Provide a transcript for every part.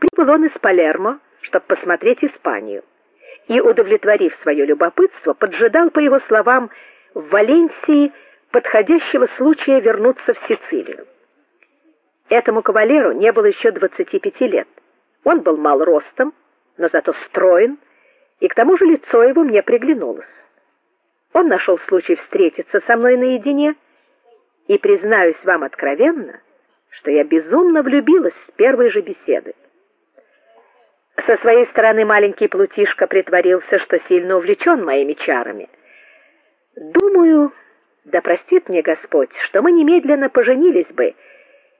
Прибыл он из Палермо, чтобы посмотреть Испанию, и, удовлетворив свое любопытство, поджидал, по его словам, в Валенсии подходящего случая вернуться в Сицилию. Этому кавалеру не было еще 25 лет. Он был мал ростом, но зато строен, и к тому же лицо его мне приглянулось. Он нашел случай встретиться со мной наедине, и признаюсь вам откровенно, что я безумно влюбилась с первой же беседы. Со своей стороны маленький плутишка притворился, что сильно увлечен моими чарами. Думаю, да простит мне Господь, что мы немедленно поженились бы,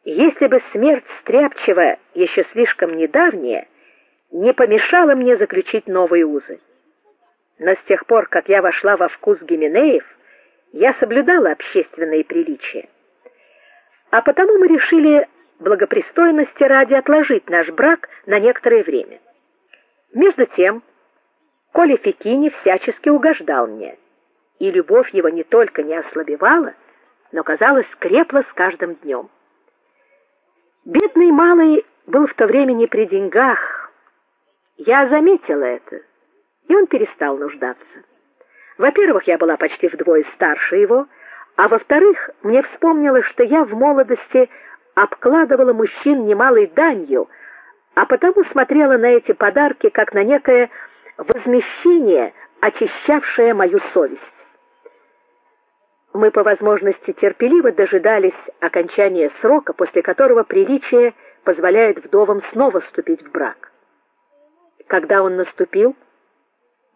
если бы смерть Стряпчева, еще слишком недавняя, не помешала мне заключить новые узы. Но с тех пор, как я вошла во вкус Гименеев, я соблюдала общественные приличия. А потому мы решили благопристойности ради отложить наш брак на некоторое время. Между тем, Коля Фикини всячески угождал мне, и любовь его не только не ослабевала, но, казалось, крепла с каждым днем. Бедный малый был в то время не при деньгах. Я заметила это, и он перестал нуждаться. Во-первых, я была почти вдвое старше его, а во-вторых, мне вспомнилось, что я в молодости обкладывала мужчин немалой данью, а потому смотрела на эти подарки как на некое возмещение, очищавшее мою совесть. Мы по возможности терпеливо дожидались окончания срока, после которого приличие позволяет вдовам снова вступить в брак. Когда он наступил,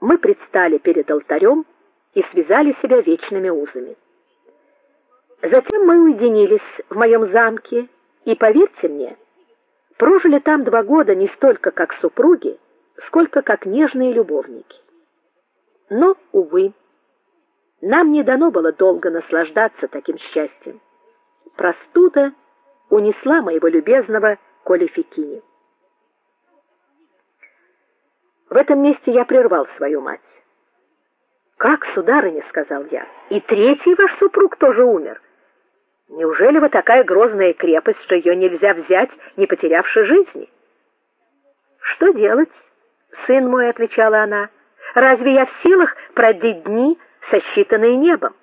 мы предстали перед алтарем и связали себя вечными узами. Затем мы уединились в моем замке и, поверьте мне, прожили там два года не столько как супруги, сколько как нежные любовники. Но увы, нам не дано было долго наслаждаться таким счастьем. Простуда унесла моего любезного Коли Фикини. В этом месте я прервал свою мать. Как, сударыня, сказал я. И третий ваш супруг тоже умер. Неужели вы такая грозная крепость, что ее нельзя взять, не потерявши жизни? Что делать? сын мой, отвечала она. Разве я в силах продлить дни, сосчитанные небом.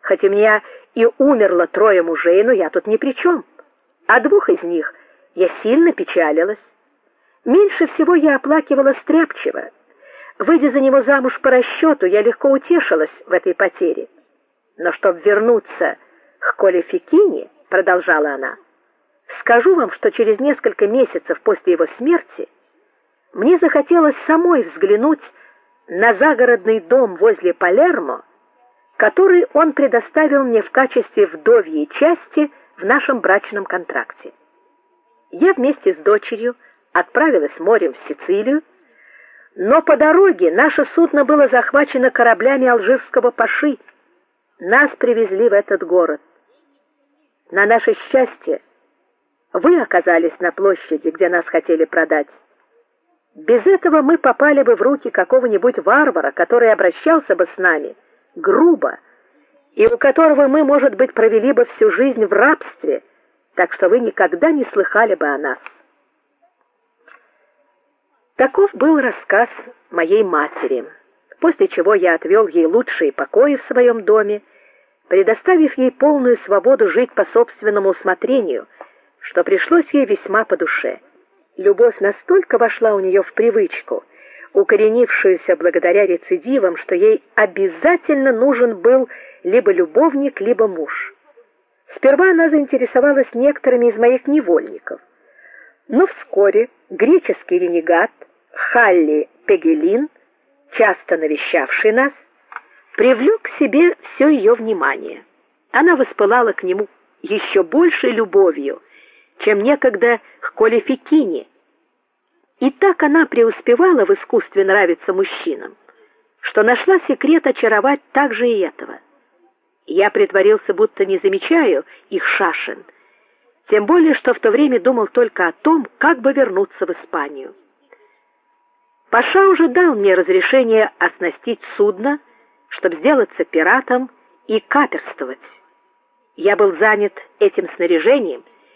Хотя у меня и умерло трое мужей, но я тут ни при чем. А двух из них я сильно печалилась. Меньше всего я оплакивала Стряпчева. Выйдя за него замуж по расчету, я легко утешилась в этой потере. Но чтобы вернуться к Коле Фикини, продолжала она, скажу вам, что через несколько месяцев после его смерти мне захотелось самой взглянуть на загородный дом возле Палермо, который он предоставил мне в качестве вдовьей части в нашем брачном контракте. Я вместе с дочерью отправилась морем в Сицилию, но по дороге наше судно было захвачено кораблями алжирского паши. Нас привезли в этот город. На наше счастье вы оказались на площади, где нас хотели продать. Без этого мы попали бы в руки какого-нибудь варвара, который обращался бы с нами грубо, и у которого мы, может быть, провели бы всю жизнь в рабстве, так что вы никогда не слыхали бы о нас. Таков был рассказ моей матери. После чего я отвел ей лучшие покои в своем доме, предоставив ей полную свободу жить по собственному усмотрению, что пришлось ей весьма по душе. Любовь настолько вошла у нее в привычку, укоренившуюся благодаря рецидивам, что ей обязательно нужен был либо любовник, либо муж. Сперва она заинтересовалась некоторыми из моих невольников. Но вскоре греческий ренегат Халли Пегелин, часто навещавший нас, привлек к себе все ее внимание. Она воспылала к нему еще большей любовью, чем некогда к Коле Фикини, и так она преуспевала в искусстве нравиться мужчинам, что нашла секрет очаровать также и этого. Я притворился, будто не замечаю их шашен, тем более что в то время думал только о том, как бы вернуться в Испанию. Паша уже дал мне разрешение оснастить судно, чтобы сделаться пиратом и каперствовать. Я был занят этим снаряжением